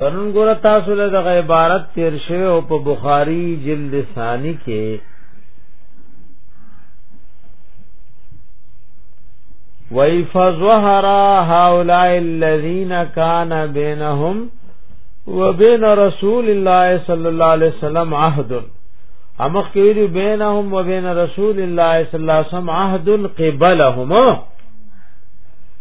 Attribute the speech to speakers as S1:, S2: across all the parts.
S1: پرون ګور تاسو له دغه عبارت تیر شوی او په بخاری جلد ثانی کې وای فظهر هؤلاء الذين كان بينهم وبين رسول الله صلى الله عليه وسلم عهد امخ کې ویلو بینهم وبین رسول الله صلی الله علیه وسلم عهد قبلهما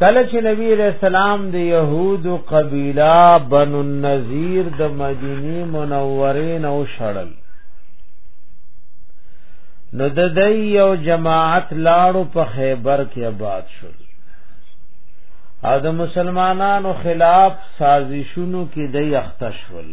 S1: کله چې نبی علیہ السلام د يهود قبيله بنو النذير د مدینه منورې نو شړل نو د دې یو جماعت لاړو په خیبر کې آباد شول او د مسلمانانو خلاف سازشونو کې د یختشول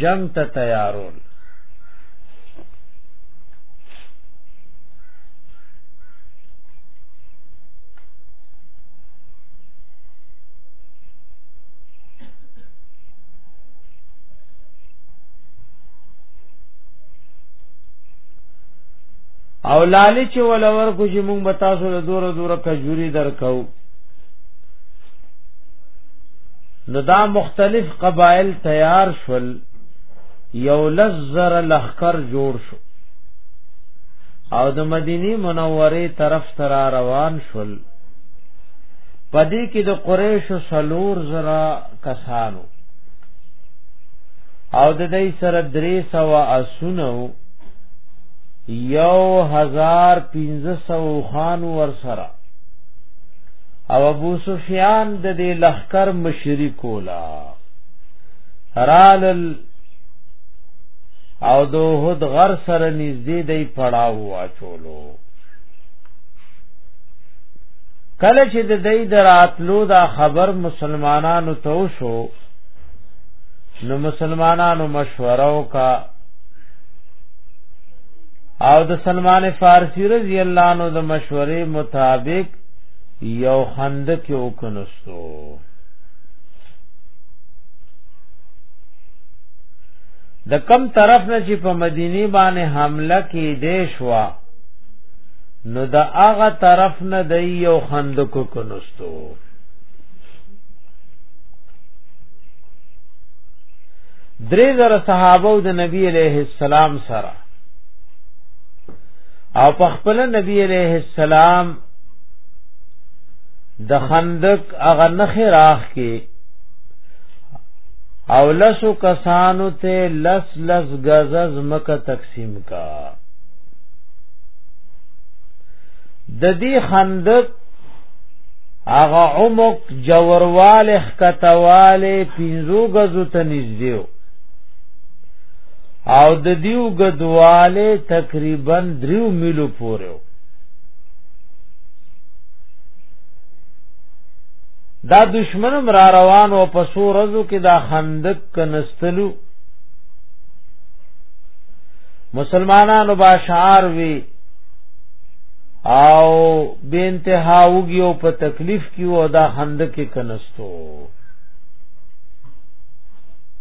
S1: جنگ ته تیارول او لالی چې ولور کو چې مونږ به تاسو له دوره دوره کجوري درکو نو دا مختلف قبایل تیار شول یو لزر لخر جوړ شو او د مدینی منوره طرف تر روان شول پدې کې د قریش سلور زرا کسانو او د دې سره درې سو اسونو یو هزار پینزه سو خان ور سره او ابو سفیان د دې لخر مشری کولا رالل او دوه د غر سره نږدې دی پړاو واچولو کله چې د دې دراتلو دا خبر مسلمانانو ته وشو نو مسلمانانو مشوره وکا او د سلمان فارسی رضی الله عنه د مشورې مطابق یو خند کې وکنستو د کم طرف نه چې په مدینه باندې حمله کې دی شو نو د هغه طرف نه د یو خندق کنستو درې زره صحابه د نبی علیه السلام سره او په خپل نبی علیہ السلام د خندق هغه نخې راخ کې او لسو کسانو ته لس لس غزز مکه تقسیم کا د دې خندق هغه عمق جوروال خکتواله 50 غزو ته نږدې او د دیو غدواله تقریبا 3 میلو پورې دا دشمنم را روان او په سو رزو کې دا خندق کنستلو مسلمانانو باشعار وی او بے انتها وګي او په تکلیف کې او دا خندق کې کنستو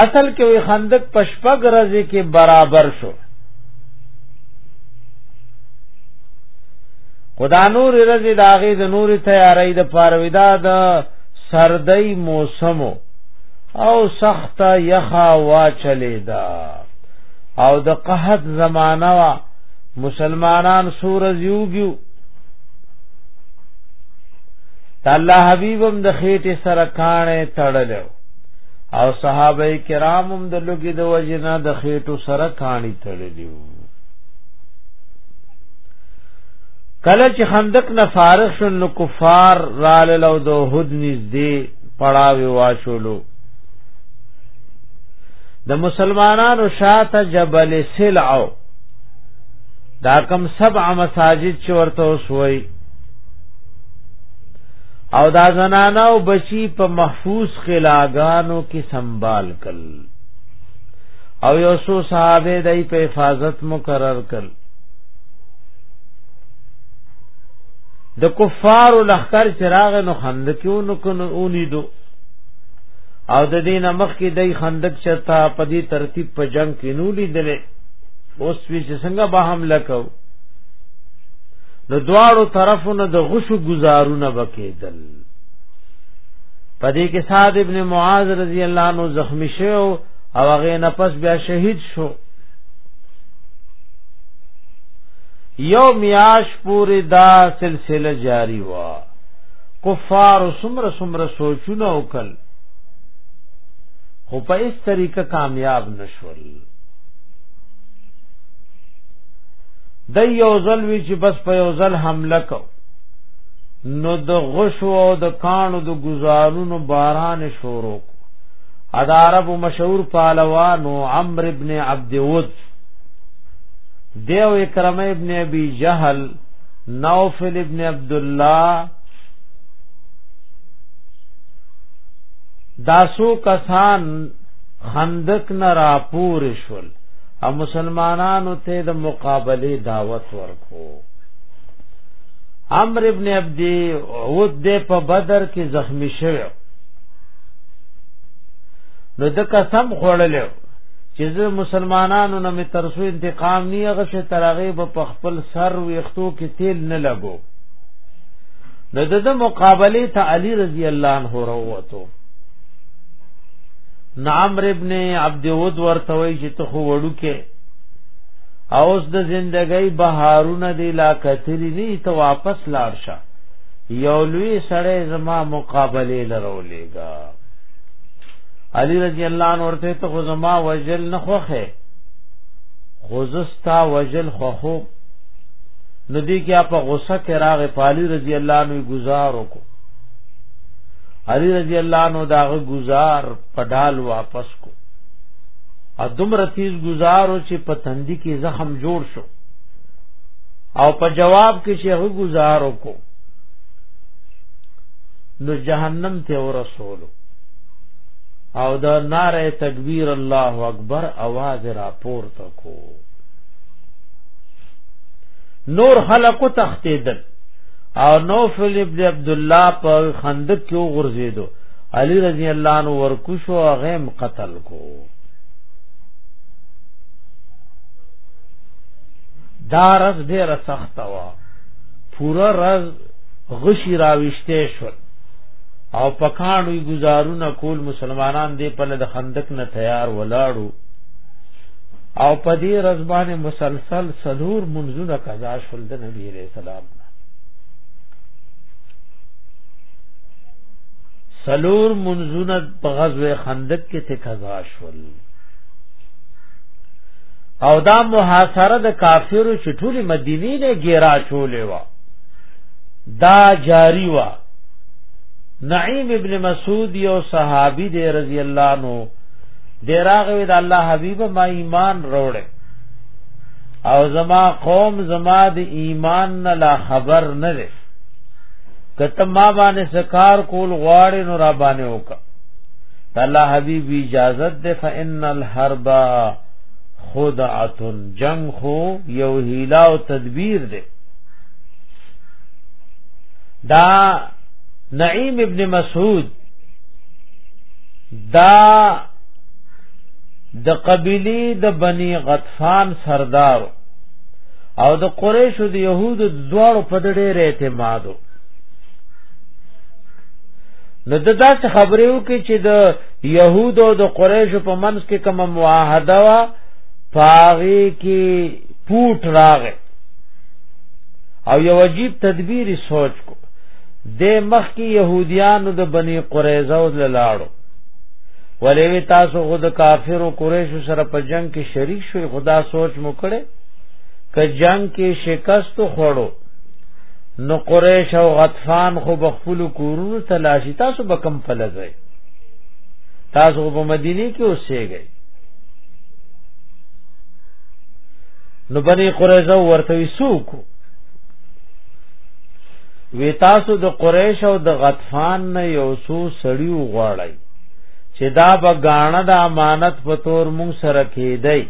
S1: اصل کې وی خندق پشپګ رزه کې برابر شو خدا نور رزه د هغه د نور تیارې د پارویدا د سردی موسم او سخت یخا وا چلیدا او د قحط زمانہ وا مسلمانان سور زیوګیو الله حبیبم د خېټه سره کانه تړلو او صحابه کرامم د لګي د وجنه د خېټو سره کانی تړلیو کله چې خندق نه فارغ شون نو کفار رال لو دو هد نږدې پړاوي واشولو د مسلمانانو شاته جبل سلعو دا کم سبع مساجد چې ورته وسوي او دا زنانا او بچی په محفوظ خلاګانو کې سنبال کل او یو سو صحابه دای په حفاظت مقرر کل د کفار لخر چراغ نو خندکیو نو کنو اونی دو او د دینه مخ کې دای خندق چرتا په دې ترتیب په جنگ کې نو لیدلې اوس وی چې څنګه به هم لکو نو دواړو طرفونو د غشو گزارونه بکیدل پدې کې صاد ابن معاذ رضی الله عنه زخمی شو او هغه نه پس بیا شهید شو یو میاش پوری دا سلسله جاری وا کفار سمر سمر سوچونه وکړ خو په اس طریقه کامیاب نشول د یو ځل وی چې بس په یو ځل حمله کو نو د غشو او د کانو د گزارونو باران شروع کو ادا عرب مشهور پهلوانو عمرو ابن عبد ود دیو اکرم ابن ابي جهل نوفل ابن عبد الله داسو کسان خندق نه راپور شول او مسلمانانو ته د مقابله دعوت ورکو عمرو ابن عبد عود په بدر کې زخمی شوی نو د قسم خوړل چې زه مسلمانانو نه می ترسو انتقام نه هغه څه ترغه په خپل سر ویختو کې تیل نه لګو نو د مقابله ته علی رضی الله عنه وروته نعمر ابن عبد ود ورته وی چې ته خو وړو کې اوس د زندګۍ بهارونه دی لا کتلی نه ته واپس لاړ شه یو لوی سړی زما مقابله لرولېګا علی رضی الله عنه ورته ته خو زما وجل نه خوخه خوزستا وجل خوخو ندی کې په غوسه کې راغې پالی رضی الله عنه گزار وکړو علی رضی الله عنه داغه گزار پډال واپس کو ا دومره تیز گزارو چې په تندې کې زخم جوړ شو او په جواب کې چې هغه گزارو کو نو جهنم ته ورسولو او دا ناره تکبیر الله اکبر आवाज را پورته کو نور خلقو تختیدل او نوفل ابن عبد الله په خندق کې وغورځیدو علی رضی الله عنه ورکوشو غیم قتل کو دا رز ډیر سخت وا پورا رز غشی راوشته شو او پکانوی گزارونه کول مسلمانان دی په لد خندق نه تیار ولاړو او په دې رزبان مسلسل سلور منځونه قضا شول د نبی سلام سلور منزونه په غزوه خندق کې څه قضا شول او دا محاصره د کافرو چې ټول مدینه نه ګیرا چولې و دا جاری و نعیم ابن مسعود یو صحابي دی رضی الله عنه دی راغوی د الله حبیب ما ایمان روړې او زما قوم زما د ایمان نه لا خبر نه دی کته ما باندې سکار کول غواړي نو را باندې وکا الله حبیب اجازه ده فإن الحرب خدعه جنگ خو یو هیلا او تدبیر ده دا نعیم ابن مسعود دا د قبیلی د بنی غط خان سردار او د قریشو د يهودو دواړو په ډېر اعتماد نو د داس خبرې وکړي چې د يهودو د قریشو په منځ کې کوم معاهده وا پاغي کې پوټ راغې او یو عجیب تدبیری سوچ کو د مخ کې يهوديانو د بني قریظه او لاړو ولې وی تاسو خود کافر او قریش سره په جنگ کې شریک شوي خدا سوچ مو کړي ک جنگ کې شکست خوړو نو قریش او غطفان خو بخفل کورونو تلاشي تاسو به کم فلځي تاسو په مدینه کې اوسېږئ نو بني قریظه ورته وسوکو وی تاسو د قریش او د غطفان نه یو څو سړی وغواړی چې دا به غاڼه د امانت په تور مونږ سره کېدی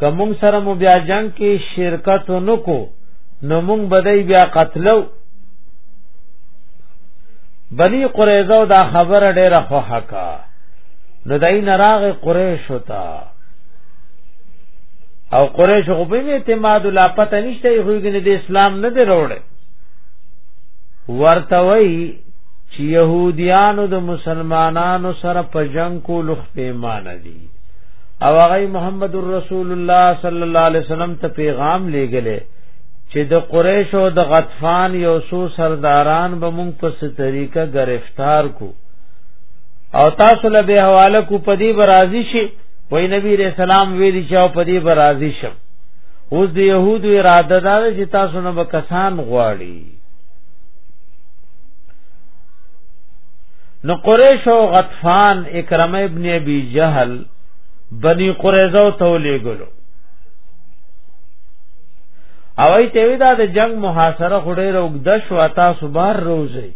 S1: کوم سره مو بیا جنگ کې شرکت نکو نو مونږ بدای بیا قتلو بنی قریظه دا خبره ډیره خوحه کا نو دای نراغ قریش ہوتا او قریش خو په اعتماد لا پته نشته یو غوګنه د اسلام نه دی وروړي ورته وای چې يهوديانو د مسلمانانو سره په جنگ کول خپېمانه دي او هغه محمد رسول الله صلی الله علیه وسلم ته پیغام لېګلې چې د قریش او د غطفان یو څو سرداران به مونږ په ست طریقه گرفتار کو او تاسو له به حواله کو پدی برازي شي وای نبی رسول الله ویل چې او پدی برازي شم اوس د يهودو اراده دا چې تاسو نه به کسان غواړي نو قریش او غطفان اکرمه ابن ابي جهل بني قریظه او تولې ګلو او ای ته دا د جنگ محاصره خړې روګ د شو تاسو بار روزي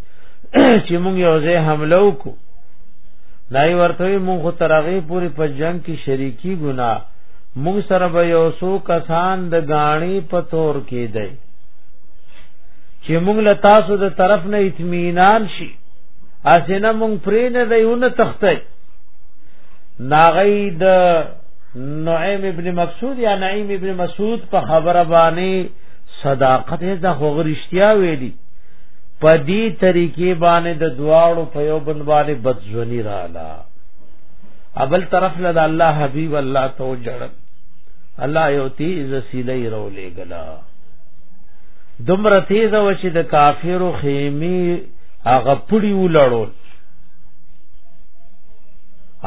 S1: چې موږ یو ځای حمله وکړو دای ورته مونږ خو ترغه پوری په جنگ کې شریکی ګنا مونږ سره به یو سو کسان د غاڼې په تور کې دی چې مونږ له تاسو د طرف نه اطمینان شي اسنه مونږ پرې نه دیونه تخته ناغی د نعیم ابن مسعود یا نعیم ابن مسعود په خبره باندې صداقت دا خو غریشتیا ویلی په دې طریقې باندې د دواړو په یو بند باندې بدځونی رااله ابل طرف له الله حبیب الله تو جړ الله یو تیز سیلې رولې غلا دمر تیز و چې د کافرو خیمه هغه پړی ولړول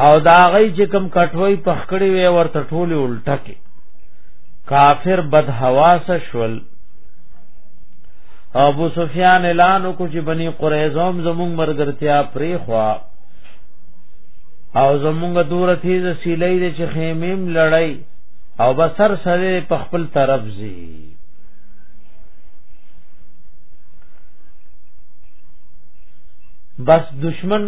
S1: او دا غي چې کم کټوي پخکړی وي ورته ټوله الټه کې کافر بد حواس شول ابو سفیان اعلان وکړ چې بنی قریظه زموږ مرګرتیا پرې خوا او زموږ دور تیز سیلې د چې خیمیم لړۍ او بسر سره په خپل طرف زی بس دشمن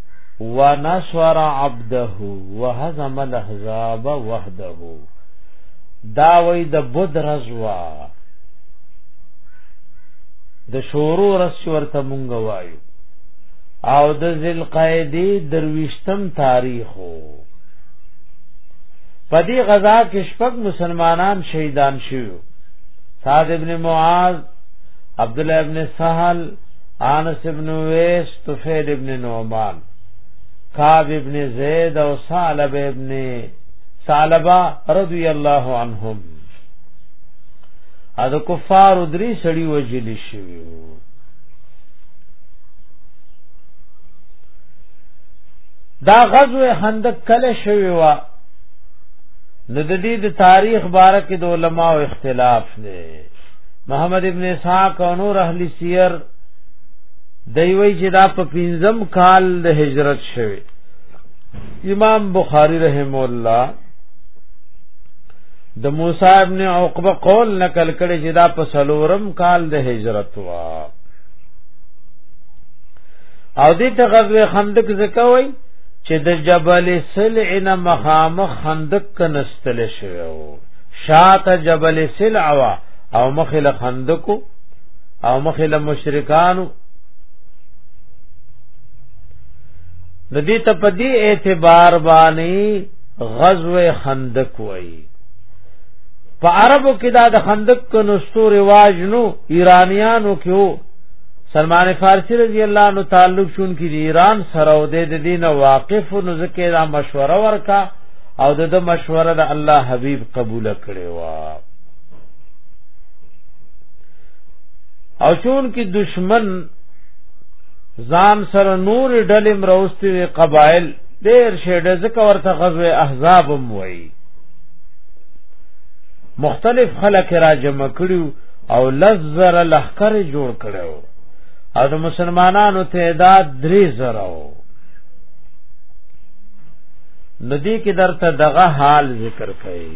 S1: ونصر عبده وهزم الاحزاب وحده دا وای د بود رزوا د شورو رس ورته مونږ وایو او د ذل قاعده درويشتم تاریخو پدی غزا کې شپږ مسلمانان شهیدان شوو سعد ابن معاذ عبد الله ابن سهل انس ابن ویس طفیل ابن نعمان کعب ابن زید او صالب ابن صالبا رضی الله عنهم ا د کفار درې سړي وجل شوی دا غزو خندق کله شوی وا نو د دې د تاریخ باره کې د علماو اختلاف دی محمد ابن اسحاق او نور اهل سیر دی وی چې دا په پنځم کال د هجرت شوی امام بخاری رحم الله د موسی ابن عقبه قول نقل کړي چې دا په سلورم کال د هجرت وا او دې ته غزوه خندق زکوي چې د جبل سلع نه مخامخ خندق کنستل شوی شاته جبل سلع وا او مخله خندقو او مخه له مشرکانو د دې ته په دې اعتبار باندې غزوه خندق وای په عربو کې دا د خندق کو نستو رواج نو ایرانیانو کې وو سلمان فارسی رضی الله عنه تعلق شون کې ایران سره او د دین واقف نو ځکه دا مشوره ورکا او د مشوره د الله حبیب قبول کړي وا او چون کې دشمن ځان سره نور ډلې مروستي وي قبایل ډېر شېډه ځکه ورته غزوه احزاب هم وایي مختلف خلک را جمع کړیو او لزر لخر جوړ کړو او د مسلمانانو تعداد درې زره و ندی کې درته دغه حال ذکر کړي